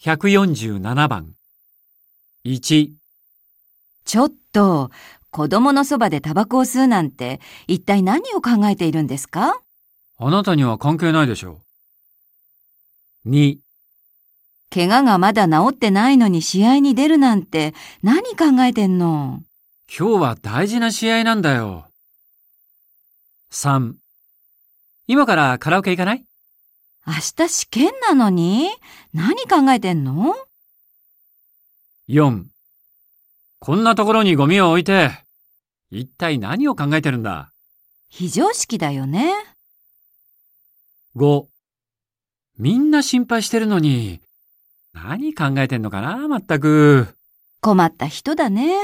147番。1、ちょっと、子供のそばでタバコを吸うなんて、一体何を考えているんですか？あなたには関係ないでしょう。2、怪我がまだ治ってないのに試合に出るなんて、何考えてんの？今日は大事な試合なんだよ。3、今からカラオケ行かない？明日試験なのに？何考えてんの ?4、こんなところにゴミを置いて、一体何を考えてるんだ？非常識だよね。?5、みんな心配してるのに、何考えてんのかなまったく。困った人だね。